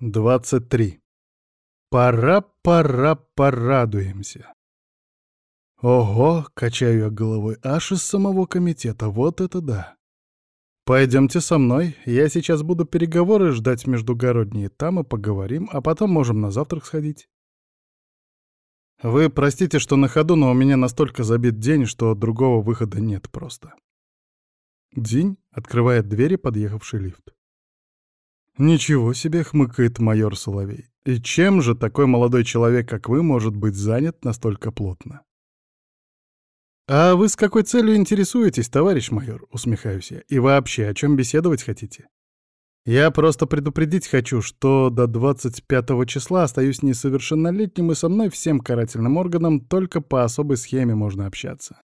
23. Пора, пора, порадуемся. Ого, качаю я головой, аж из самого комитета, вот это да. Пойдемте со мной, я сейчас буду переговоры ждать междугородние, там и поговорим, а потом можем на завтрак сходить. Вы простите, что на ходу, но у меня настолько забит день, что другого выхода нет просто. День открывает двери подъехавший лифт. «Ничего себе!» — хмыкает майор Соловей. «И чем же такой молодой человек, как вы, может быть занят настолько плотно?» «А вы с какой целью интересуетесь, товарищ майор?» — усмехаюсь я. «И вообще, о чем беседовать хотите?» «Я просто предупредить хочу, что до 25 числа остаюсь несовершеннолетним, и со мной всем карательным органам только по особой схеме можно общаться».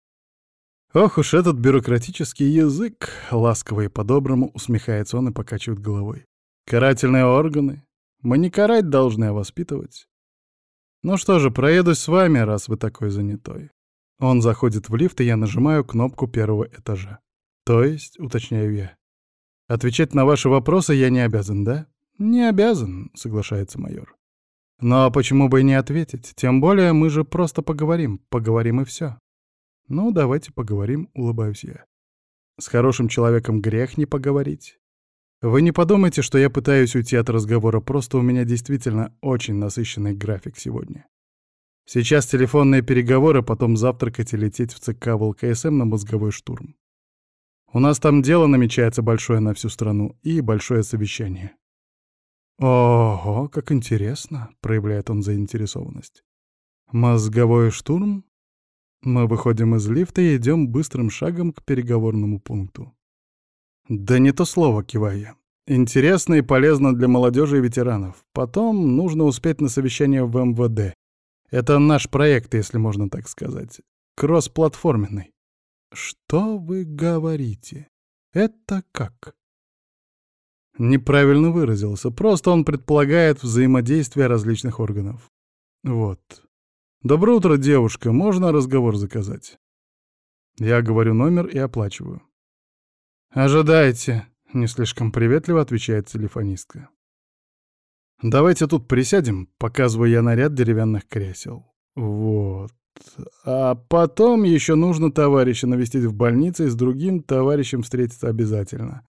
«Ох уж этот бюрократический язык!» — ласково и по-доброму усмехается он и покачивает головой. Карательные органы? Мы не карать должны, а воспитывать. Ну что же, проедусь с вами, раз вы такой занятой. Он заходит в лифт, и я нажимаю кнопку первого этажа. То есть, уточняю я. Отвечать на ваши вопросы я не обязан, да? Не обязан, соглашается майор. Но почему бы и не ответить? Тем более мы же просто поговорим, поговорим и все. Ну, давайте поговорим, улыбаюсь я. С хорошим человеком грех не поговорить. Вы не подумайте, что я пытаюсь уйти от разговора, просто у меня действительно очень насыщенный график сегодня. Сейчас телефонные переговоры, потом завтракать и лететь в ЦК ВЛКСМ на мозговой штурм. У нас там дело намечается большое на всю страну и большое совещание. «Ого, как интересно!» — проявляет он заинтересованность. «Мозговой штурм?» Мы выходим из лифта и идем быстрым шагом к переговорному пункту. Да не то слово, киваю я. Интересно и полезно для молодежи и ветеранов. Потом нужно успеть на совещание в МВД. Это наш проект, если можно так сказать. Кроссплатформенный. Что вы говорите? Это как? Неправильно выразился. Просто он предполагает взаимодействие различных органов. Вот. Доброе утро, девушка. Можно разговор заказать? Я говорю номер и оплачиваю. «Ожидайте», — не слишком приветливо отвечает телефонистка. «Давайте тут присядем», — показываю я наряд деревянных кресел. «Вот. А потом еще нужно товарища навестить в больнице и с другим товарищем встретиться обязательно.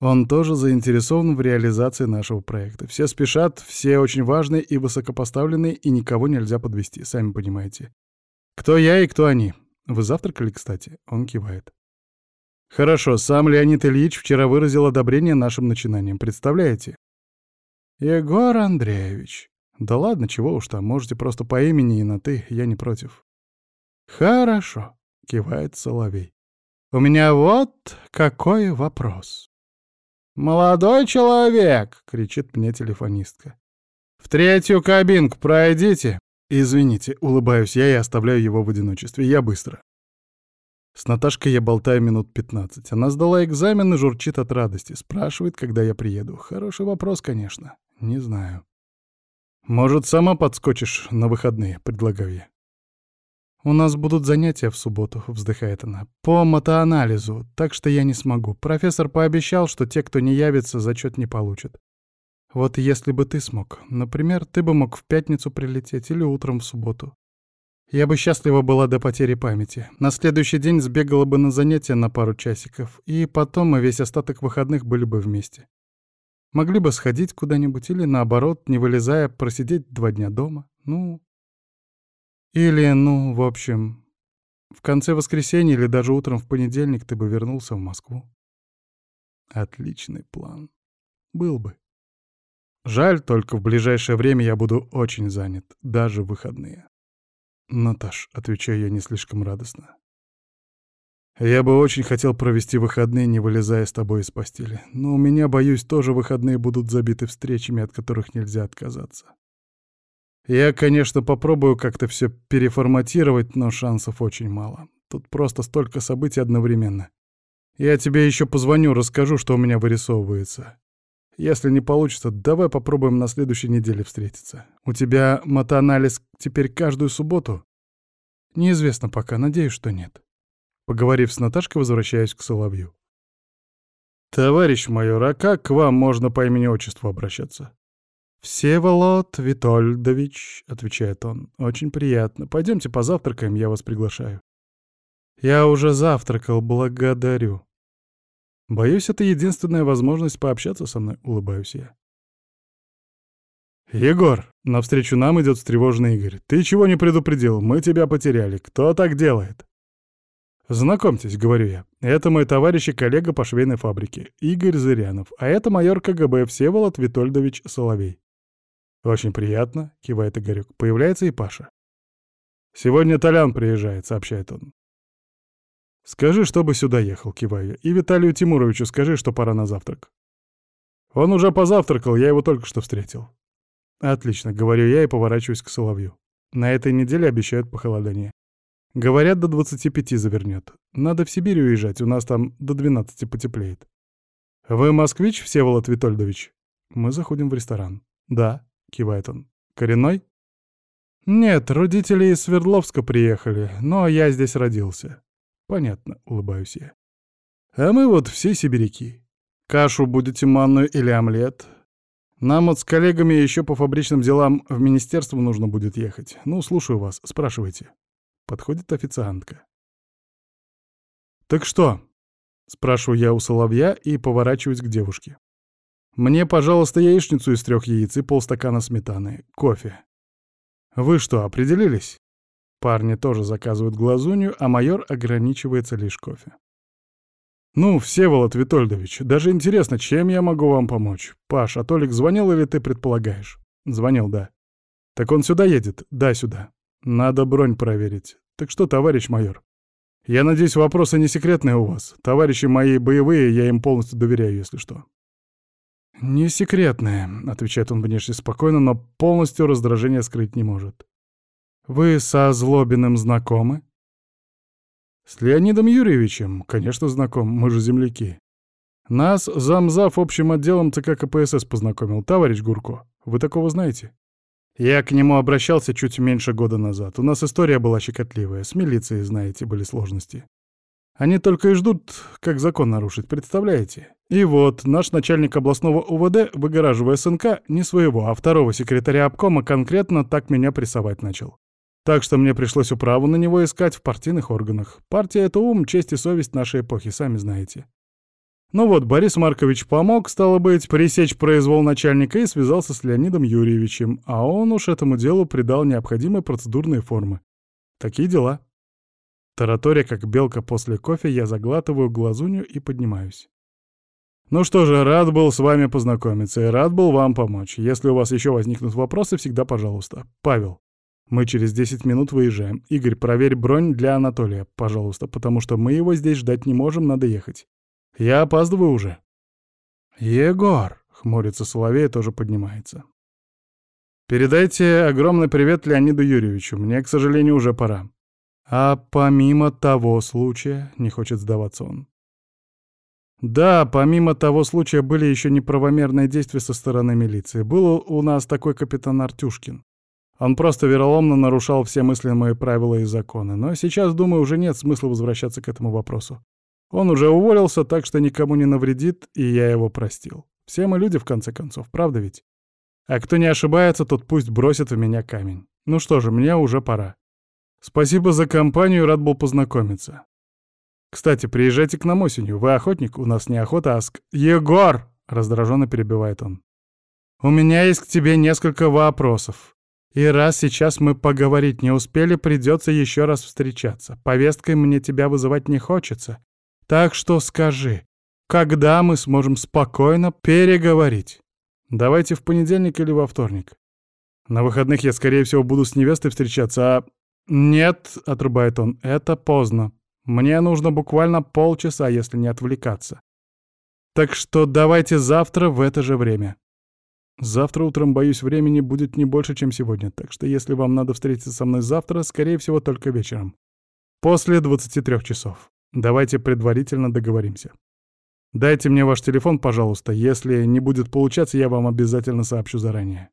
Он тоже заинтересован в реализации нашего проекта. Все спешат, все очень важные и высокопоставленные, и никого нельзя подвести, сами понимаете. Кто я и кто они? Вы завтракали, кстати?» Он кивает. Хорошо, сам Леонид Ильич вчера выразил одобрение нашим начинаниям, представляете? Егор Андреевич. Да ладно, чего уж там, можете просто по имени и на «ты», я не против. Хорошо, кивает Соловей. У меня вот какой вопрос. «Молодой человек!» — кричит мне телефонистка. «В третью кабинку пройдите!» «Извините», — улыбаюсь я и оставляю его в одиночестве. Я быстро. С Наташкой я болтаю минут 15. Она сдала экзамен и журчит от радости. Спрашивает, когда я приеду. Хороший вопрос, конечно. Не знаю. Может, сама подскочишь на выходные, предлагаю я. «У нас будут занятия в субботу», — вздыхает она, — «по мотоанализу, так что я не смогу. Профессор пообещал, что те, кто не явится, зачет не получат. Вот если бы ты смог. Например, ты бы мог в пятницу прилететь или утром в субботу. Я бы счастлива была до потери памяти. На следующий день сбегала бы на занятия на пару часиков, и потом мы весь остаток выходных были бы вместе. Могли бы сходить куда-нибудь или, наоборот, не вылезая, просидеть два дня дома. Ну... Или, ну, в общем... В конце воскресенья или даже утром в понедельник ты бы вернулся в Москву. Отличный план. Был бы. Жаль, только в ближайшее время я буду очень занят, даже выходные. «Наташ», — отвечаю я не слишком радостно. «Я бы очень хотел провести выходные, не вылезая с тобой из постели. Но у меня, боюсь, тоже выходные будут забиты встречами, от которых нельзя отказаться. Я, конечно, попробую как-то все переформатировать, но шансов очень мало. Тут просто столько событий одновременно. Я тебе еще позвоню, расскажу, что у меня вырисовывается. Если не получится, давай попробуем на следующей неделе встретиться. У тебя мотоанализ теперь каждую субботу? Неизвестно пока, надеюсь, что нет. Поговорив с Наташкой, возвращаюсь к Соловью. «Товарищ майор, а как к вам можно по имени-отчеству обращаться?» «Всеволод Витольдович», — отвечает он, — «очень приятно. Пойдемте позавтракаем, я вас приглашаю». «Я уже завтракал, благодарю». Боюсь, это единственная возможность пообщаться со мной, улыбаюсь я. «Егор!» — навстречу нам идет встревоженный Игорь. «Ты чего не предупредил? Мы тебя потеряли. Кто так делает?» «Знакомьтесь», — говорю я. «Это мой товарищ и коллега по швейной фабрике, Игорь Зырянов, а это майор КГБ Всеволод Витольдович Соловей». «Очень приятно», — кивает Игорек. Появляется и Паша. «Сегодня Толян приезжает», — сообщает он. «Скажи, чтобы сюда ехал», — киваю. «И Виталию Тимуровичу скажи, что пора на завтрак». «Он уже позавтракал, я его только что встретил». «Отлично», — говорю я и поворачиваюсь к Соловью. На этой неделе обещают похолодание. Говорят, до 25 завернет. Надо в Сибирь уезжать, у нас там до 12 потеплеет. «Вы москвич, Всеволод Витольдович?» Мы заходим в ресторан. «Да», — кивает он. «Коренной?» «Нет, родители из Свердловска приехали, но я здесь родился. «Понятно», — улыбаюсь я. «А мы вот все сибиряки. Кашу будете манную или омлет? Нам вот с коллегами еще по фабричным делам в министерство нужно будет ехать. Ну, слушаю вас, спрашивайте». Подходит официантка. «Так что?» — спрашиваю я у Соловья и поворачиваюсь к девушке. «Мне, пожалуйста, яичницу из трех яиц и полстакана сметаны. Кофе. Вы что, определились?» Парни тоже заказывают глазунью, а майор ограничивается лишь кофе. «Ну, Всеволод Витольдович, даже интересно, чем я могу вам помочь? Паш, а Толик звонил или ты предполагаешь?» «Звонил, да». «Так он сюда едет?» «Да, сюда. Надо бронь проверить. Так что, товарищ майор?» «Я надеюсь, вопросы не секретные у вас. Товарищи мои боевые, я им полностью доверяю, если что». «Не секретные», — отвечает он внешне спокойно, но полностью раздражение скрыть не может. Вы со Злобиным знакомы? С Леонидом Юрьевичем, конечно, знаком, мы же земляки. Нас замзав общим отделом ЦК КПСС познакомил, товарищ Гурко. Вы такого знаете? Я к нему обращался чуть меньше года назад. У нас история была щекотливая, с милицией, знаете, были сложности. Они только и ждут, как закон нарушить, представляете? И вот, наш начальник областного УВД, выгораживая СНК, не своего, а второго секретаря обкома, конкретно так меня прессовать начал. Так что мне пришлось управу на него искать в партийных органах. Партия — это ум, честь и совесть нашей эпохи, сами знаете. Ну вот, Борис Маркович помог, стало быть, пресечь произвол начальника и связался с Леонидом Юрьевичем, а он уж этому делу придал необходимые процедурные формы. Такие дела. Таратория, как белка после кофе, я заглатываю глазунью и поднимаюсь. Ну что же, рад был с вами познакомиться и рад был вам помочь. Если у вас еще возникнут вопросы, всегда пожалуйста. Павел. Мы через 10 минут выезжаем. Игорь, проверь бронь для Анатолия, пожалуйста, потому что мы его здесь ждать не можем, надо ехать. Я опаздываю уже. Егор, хмурится Соловей, тоже поднимается. Передайте огромный привет Леониду Юрьевичу. Мне, к сожалению, уже пора. А помимо того случая, не хочет сдаваться он. Да, помимо того случая были еще неправомерные действия со стороны милиции. Был у нас такой капитан Артюшкин. Он просто вероломно нарушал все мыслимые правила и законы. Но сейчас, думаю, уже нет смысла возвращаться к этому вопросу. Он уже уволился, так что никому не навредит, и я его простил. Все мы люди, в конце концов, правда ведь? А кто не ошибается, тот пусть бросит в меня камень. Ну что же, мне уже пора. Спасибо за компанию, рад был познакомиться. Кстати, приезжайте к нам осенью. Вы охотник? У нас не охота, а ск... Егор! Раздраженно перебивает он. У меня есть к тебе несколько вопросов. И раз сейчас мы поговорить не успели, придется еще раз встречаться. Повесткой мне тебя вызывать не хочется. Так что скажи, когда мы сможем спокойно переговорить? Давайте в понедельник или во вторник. На выходных я, скорее всего, буду с невестой встречаться, а... Нет, — отрубает он, — это поздно. Мне нужно буквально полчаса, если не отвлекаться. Так что давайте завтра в это же время. Завтра утром, боюсь, времени будет не больше, чем сегодня, так что если вам надо встретиться со мной завтра, скорее всего, только вечером. После 23 часов. Давайте предварительно договоримся. Дайте мне ваш телефон, пожалуйста. Если не будет получаться, я вам обязательно сообщу заранее.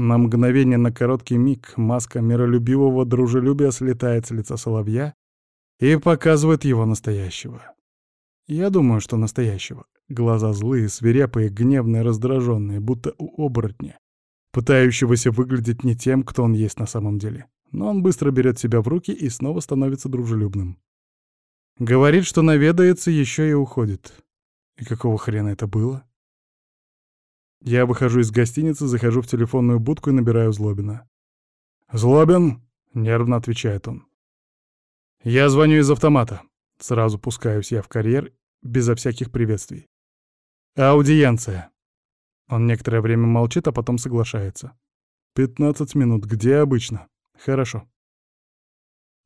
На мгновение, на короткий миг, маска миролюбивого дружелюбия слетает с лица соловья и показывает его настоящего. Я думаю, что настоящего. Глаза злые, свирепые, гневные, раздраженные, будто у оборотня. пытающегося выглядеть не тем, кто он есть на самом деле. Но он быстро берет себя в руки и снова становится дружелюбным. Говорит, что наведается, еще и уходит. И какого хрена это было? Я выхожу из гостиницы, захожу в телефонную будку и набираю Злобина. «Злобин!» — нервно отвечает он. «Я звоню из автомата». Сразу пускаюсь я в карьер, безо всяких приветствий. «Аудиенция». Он некоторое время молчит, а потом соглашается. «Пятнадцать минут. Где обычно?» «Хорошо».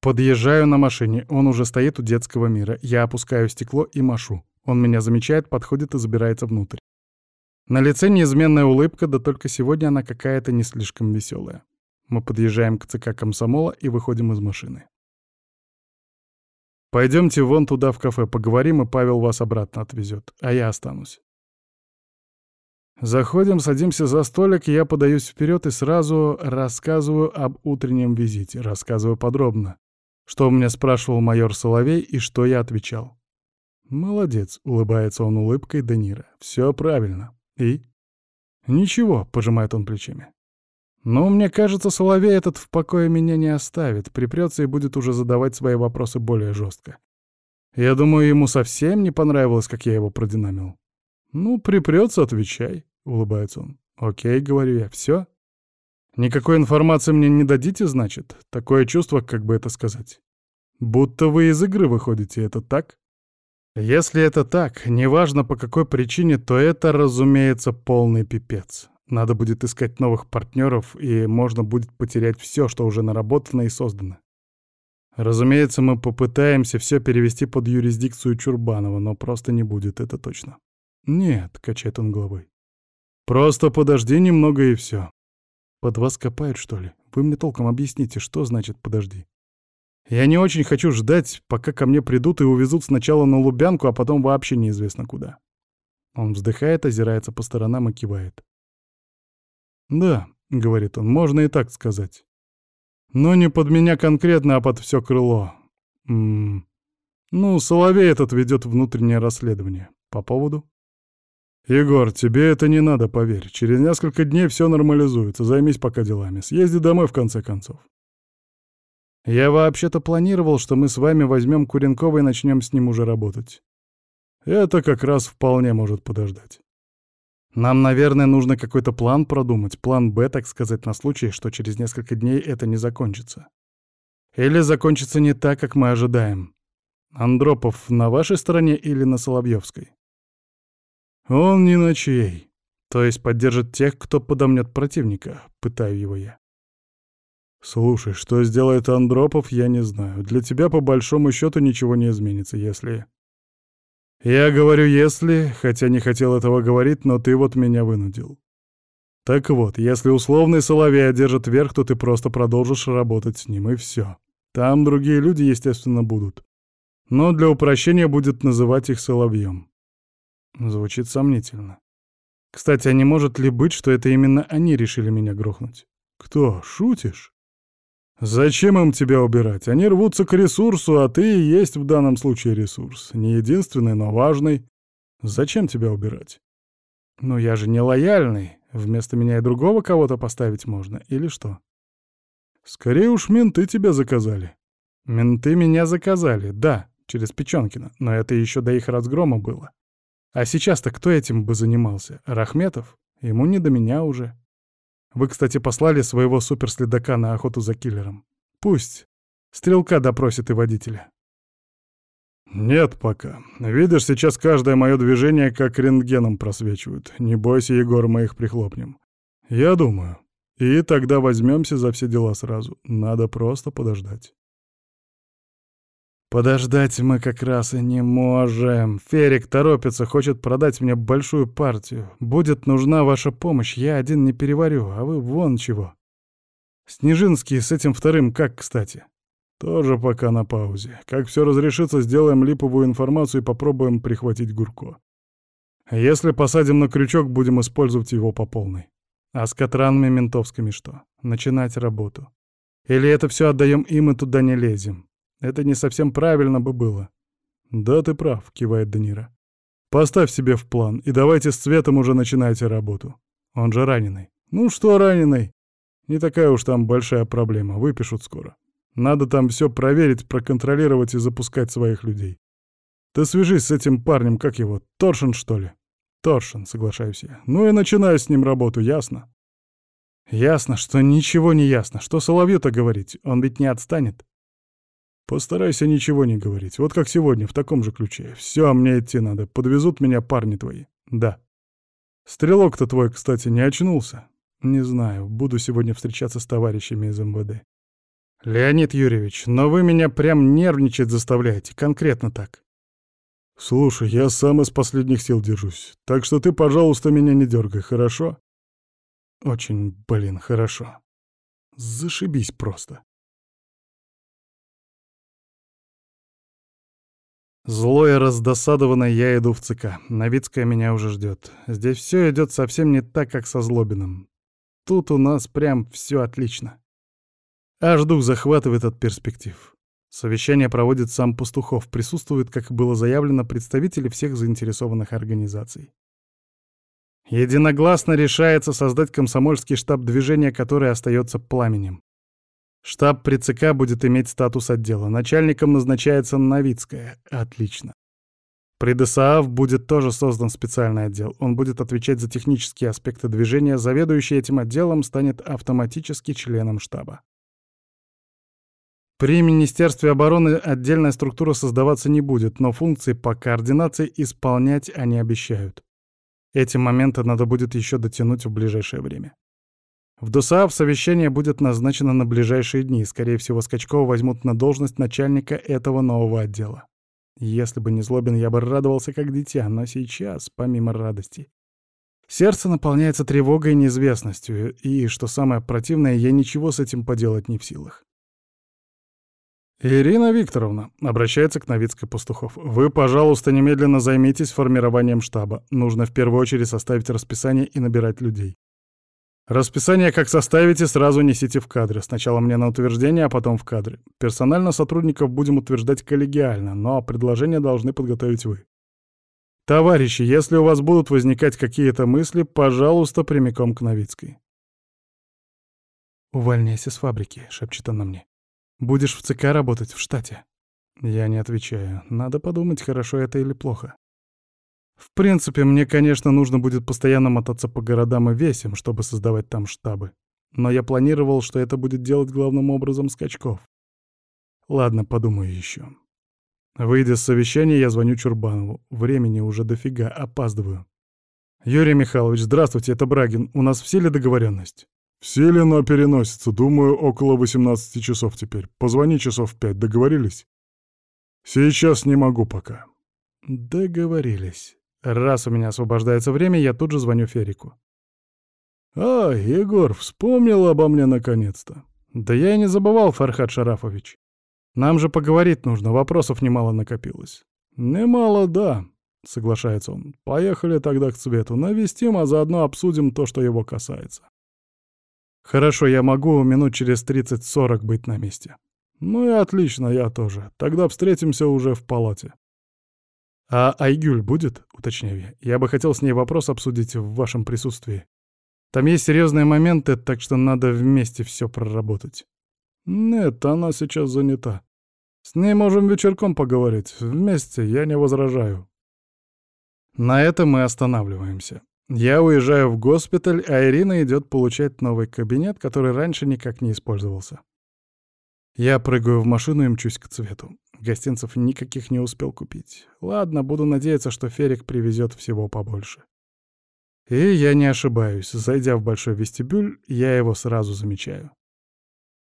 Подъезжаю на машине. Он уже стоит у детского мира. Я опускаю стекло и машу. Он меня замечает, подходит и забирается внутрь. На лице неизменная улыбка, да только сегодня она какая-то не слишком веселая. Мы подъезжаем к ЦК комсомола и выходим из машины. Пойдемте вон туда в кафе поговорим, и Павел вас обратно отвезет, а я останусь. Заходим, садимся за столик, я подаюсь вперед и сразу рассказываю об утреннем визите, рассказываю подробно, что у меня спрашивал майор Соловей и что я отвечал. «Молодец», — улыбается он улыбкой Данира. «Все правильно. И?» «Ничего», — пожимает он плечами. Но мне кажется, Соловей этот в покое меня не оставит, припрется и будет уже задавать свои вопросы более жестко. Я думаю, ему совсем не понравилось, как я его продинамил. «Ну, припрется, отвечай», — улыбается он. «Окей», — говорю я, — «все?» «Никакой информации мне не дадите, значит? Такое чувство, как бы это сказать. Будто вы из игры выходите, это так?» Если это так, неважно по какой причине, то это, разумеется, полный пипец. Надо будет искать новых партнеров, и можно будет потерять все, что уже наработано и создано. Разумеется, мы попытаемся все перевести под юрисдикцию Чурбанова, но просто не будет, это точно. Нет, качает он головой. Просто подожди немного и все. Под вас копают, что ли? Вы мне толком объясните, что значит «подожди». Я не очень хочу ждать, пока ко мне придут и увезут сначала на Лубянку, а потом вообще неизвестно куда. Он вздыхает, озирается по сторонам и кивает. «Да», — говорит он, — «можно и так сказать. Но не под меня конкретно, а под все крыло. М -м ну, Соловей этот ведет внутреннее расследование. По поводу?» «Егор, тебе это не надо, поверь. Через несколько дней все нормализуется. Займись пока делами. Съезди домой, в конце концов». «Я вообще-то планировал, что мы с вами возьмем Куренкова и начнем с ним уже работать. Это как раз вполне может подождать. Нам, наверное, нужно какой-то план продумать, план «Б», так сказать, на случай, что через несколько дней это не закончится. Или закончится не так, как мы ожидаем. Андропов на вашей стороне или на Соловьевской? Он не на чьей. То есть поддержит тех, кто подомнет противника, пытаю его я. Слушай, что сделает Андропов, я не знаю. Для тебя, по большому счету, ничего не изменится, если... Я говорю «если», хотя не хотел этого говорить, но ты вот меня вынудил. Так вот, если условный Соловей одержит верх, то ты просто продолжишь работать с ним, и все. Там другие люди, естественно, будут. Но для упрощения будет называть их Соловьем. Звучит сомнительно. Кстати, а не может ли быть, что это именно они решили меня грохнуть? Кто, шутишь? Зачем им тебя убирать? Они рвутся к ресурсу, а ты и есть в данном случае ресурс. Не единственный, но важный. Зачем тебя убирать? Ну я же не лояльный. Вместо меня и другого кого-то поставить можно, или что? Скорее уж менты тебя заказали. Менты меня заказали, да, через Печенкина, но это еще до их разгрома было. А сейчас-то кто этим бы занимался? Рахметов? Ему не до меня уже. Вы, кстати, послали своего суперследака на охоту за киллером. Пусть. Стрелка допросит и водителя. Нет пока. Видишь, сейчас каждое мое движение как рентгеном просвечивают. Не бойся, Егор, мы их прихлопнем. Я думаю. И тогда возьмемся за все дела сразу. Надо просто подождать. Подождать мы как раз и не можем. Ферик торопится, хочет продать мне большую партию. Будет нужна ваша помощь, я один не переварю, а вы вон чего. Снежинский с этим вторым как, кстати? Тоже пока на паузе. Как все разрешится, сделаем липовую информацию и попробуем прихватить Гурко. Если посадим на крючок, будем использовать его по полной. А с Катранами ментовскими что? Начинать работу. Или это все отдаем им и туда не лезем? Это не совсем правильно бы было. «Да, ты прав», — кивает Данира. «Поставь себе в план, и давайте с Цветом уже начинайте работу. Он же раненый. «Ну что, раненый? Не такая уж там большая проблема, выпишут скоро. Надо там все проверить, проконтролировать и запускать своих людей. Ты свяжись с этим парнем, как его, Торшин, что ли?» «Торшин», — соглашаюсь я. «Ну и начинаю с ним работу, ясно?» «Ясно, что ничего не ясно. Что Соловью-то говорить? Он ведь не отстанет?» «Постарайся ничего не говорить. Вот как сегодня, в таком же ключе. Все, мне идти надо. Подвезут меня парни твои». «Да». «Стрелок-то твой, кстати, не очнулся?» «Не знаю. Буду сегодня встречаться с товарищами из МВД». «Леонид Юрьевич, но вы меня прям нервничать заставляете. Конкретно так». «Слушай, я сам из последних сил держусь. Так что ты, пожалуйста, меня не дергай, хорошо?» «Очень, блин, хорошо. Зашибись просто». Злой и раздосадованный я иду в ЦК. Новицкая меня уже ждет. Здесь все идет совсем не так, как со Злобиным. Тут у нас прям все отлично. Аж дух захватывает от перспектив. Совещание проводит сам Пастухов, присутствует, как было заявлено, представители всех заинтересованных организаций. Единогласно решается создать комсомольский штаб движения, который остается пламенем. Штаб при ЦК будет иметь статус отдела. Начальником назначается Новицкая. Отлично. При ДСААФ будет тоже создан специальный отдел. Он будет отвечать за технические аспекты движения. Заведующий этим отделом станет автоматически членом штаба. При Министерстве обороны отдельная структура создаваться не будет, но функции по координации исполнять они обещают. Эти моменты надо будет еще дотянуть в ближайшее время. В ДОСААФ совещание будет назначено на ближайшие дни. Скорее всего, Скачкова возьмут на должность начальника этого нового отдела. Если бы не Злобин, я бы радовался как дитя, но сейчас, помимо радости, сердце наполняется тревогой и неизвестностью, и, что самое противное, я ничего с этим поделать не в силах. «Ирина Викторовна», — обращается к Новицкой Пастухов, — «вы, пожалуйста, немедленно займитесь формированием штаба. Нужно в первую очередь составить расписание и набирать людей. Расписание как составите, сразу несите в кадры. Сначала мне на утверждение, а потом в кадры. Персонально сотрудников будем утверждать коллегиально, но предложения должны подготовить вы. Товарищи, если у вас будут возникать какие-то мысли, пожалуйста, прямиком к Новицкой. «Увольняйся с фабрики», — шепчет она мне. «Будешь в ЦК работать, в штате». Я не отвечаю. Надо подумать, хорошо это или плохо. В принципе, мне, конечно, нужно будет постоянно мотаться по городам и весям, чтобы создавать там штабы. Но я планировал, что это будет делать главным образом Скачков. Ладно, подумаю еще. Выйдя с совещания, я звоню Чурбанову. Времени уже дофига, опаздываю. «Юрий Михайлович, здравствуйте, это Брагин. У нас в силе договоренность?» «В силе, но переносится. Думаю, около 18 часов теперь. Позвони часов в пять. Договорились?» «Сейчас не могу пока». «Договорились». Раз у меня освобождается время, я тут же звоню Ферику. «А, Егор, вспомнил обо мне наконец-то». «Да я и не забывал, Фархад Шарафович. Нам же поговорить нужно, вопросов немало накопилось». «Немало, да», — соглашается он. «Поехали тогда к Цвету, навестим, а заодно обсудим то, что его касается». «Хорошо, я могу минут через 30-40 быть на месте». «Ну и отлично, я тоже. Тогда встретимся уже в палате». «А Айгюль будет?» — уточняю я. «Я бы хотел с ней вопрос обсудить в вашем присутствии. Там есть серьезные моменты, так что надо вместе все проработать». «Нет, она сейчас занята. С ней можем вечерком поговорить. Вместе, я не возражаю». На этом мы останавливаемся. Я уезжаю в госпиталь, а Ирина идет получать новый кабинет, который раньше никак не использовался. Я прыгаю в машину и мчусь к цвету. Гостинцев никаких не успел купить. Ладно, буду надеяться, что Ферик привезет всего побольше. И я не ошибаюсь. Зайдя в большой вестибюль, я его сразу замечаю.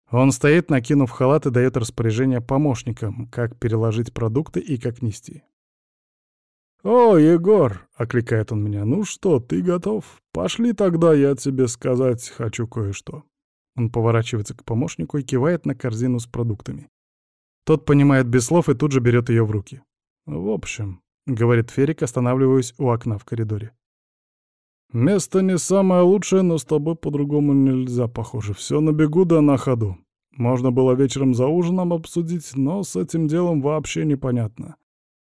Он стоит, накинув халат и дает распоряжение помощникам, как переложить продукты и как нести. «О, Егор!» — окликает он меня. «Ну что, ты готов? Пошли тогда, я тебе сказать хочу кое-что». Он поворачивается к помощнику и кивает на корзину с продуктами. Тот понимает без слов и тут же берет ее в руки. «В общем», — говорит Ферик, останавливаясь у окна в коридоре. «Место не самое лучшее, но с тобой по-другому нельзя, похоже. Все на бегу да на ходу. Можно было вечером за ужином обсудить, но с этим делом вообще непонятно.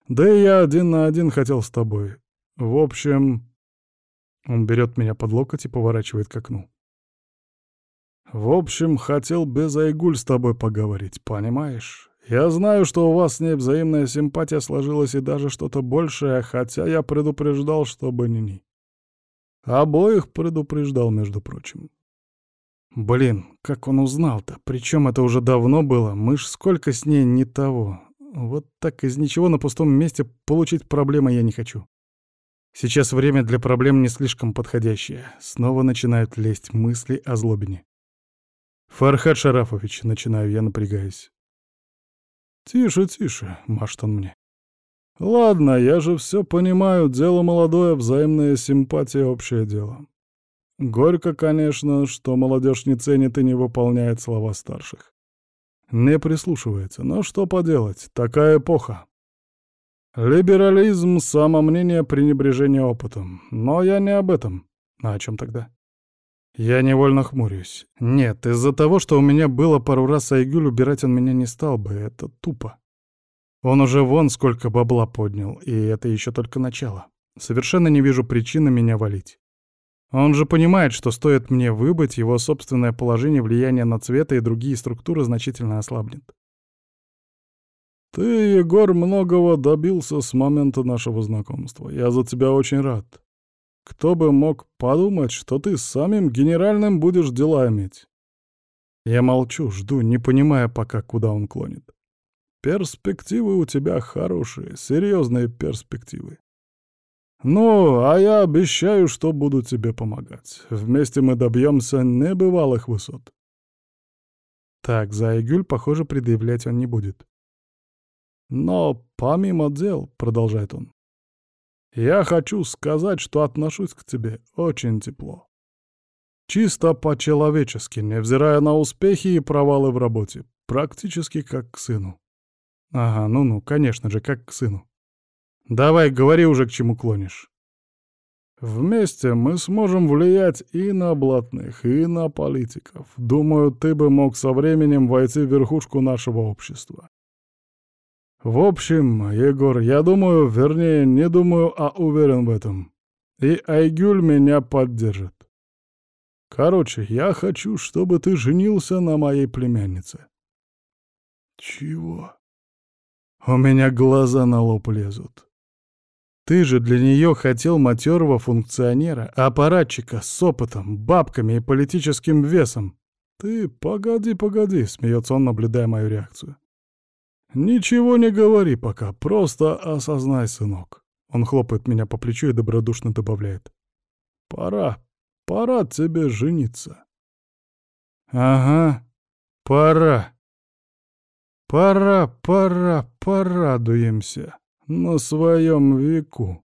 Да и я один на один хотел с тобой. В общем...» Он берет меня под локоть и поворачивает к окну. В общем, хотел без Айгуль с тобой поговорить, понимаешь? Я знаю, что у вас с ней взаимная симпатия сложилась и даже что-то большее, хотя я предупреждал, чтобы не-не. Обоих предупреждал, между прочим. Блин, как он узнал-то? Причем это уже давно было. Мы ж сколько с ней не того. Вот так из ничего на пустом месте получить проблемы я не хочу. Сейчас время для проблем не слишком подходящее. Снова начинают лезть мысли о злобине. «Фархад Шарафович», — начинаю я, напрягаясь. «Тише, тише», — машет он мне. «Ладно, я же все понимаю, дело молодое, взаимная симпатия — общее дело. Горько, конечно, что молодежь не ценит и не выполняет слова старших. Не прислушивается, но что поделать, такая эпоха. Либерализм, самомнение, пренебрежение опытом. Но я не об этом. А о чем тогда? Я невольно хмурюсь. Нет, из-за того, что у меня было пару раз Айгюль, убирать он меня не стал бы, это тупо. Он уже вон сколько бабла поднял, и это еще только начало. Совершенно не вижу причины меня валить. Он же понимает, что стоит мне выбыть, его собственное положение, влияние на цвета и другие структуры значительно ослабнет. «Ты, Егор, многого добился с момента нашего знакомства. Я за тебя очень рад. Кто бы мог подумать, что ты самим генеральным будешь дела иметь?» Я молчу, жду, не понимая пока, куда он клонит. «Перспективы у тебя хорошие, серьезные перспективы. «Ну, а я обещаю, что буду тебе помогать. Вместе мы добьемся небывалых высот». Так, за Айгюль, похоже, предъявлять он не будет. «Но помимо дел», — продолжает он, — «я хочу сказать, что отношусь к тебе очень тепло. Чисто по-человечески, невзирая на успехи и провалы в работе, практически как к сыну». «Ага, ну-ну, конечно же, как к сыну». Давай, говори уже, к чему клонишь. Вместе мы сможем влиять и на блатных, и на политиков. Думаю, ты бы мог со временем войти в верхушку нашего общества. В общем, Егор, я думаю, вернее, не думаю, а уверен в этом. И Айгюль меня поддержит. Короче, я хочу, чтобы ты женился на моей племяннице. Чего? У меня глаза на лоб лезут. Ты же для нее хотел матерого функционера, аппаратчика с опытом, бабками и политическим весом. Ты погоди, погоди, смеется он, наблюдая мою реакцию. Ничего не говори пока, просто осознай, сынок. Он хлопает меня по плечу и добродушно добавляет. Пора, пора тебе жениться. Ага, пора. Пора, пора, порадуемся на своем веку.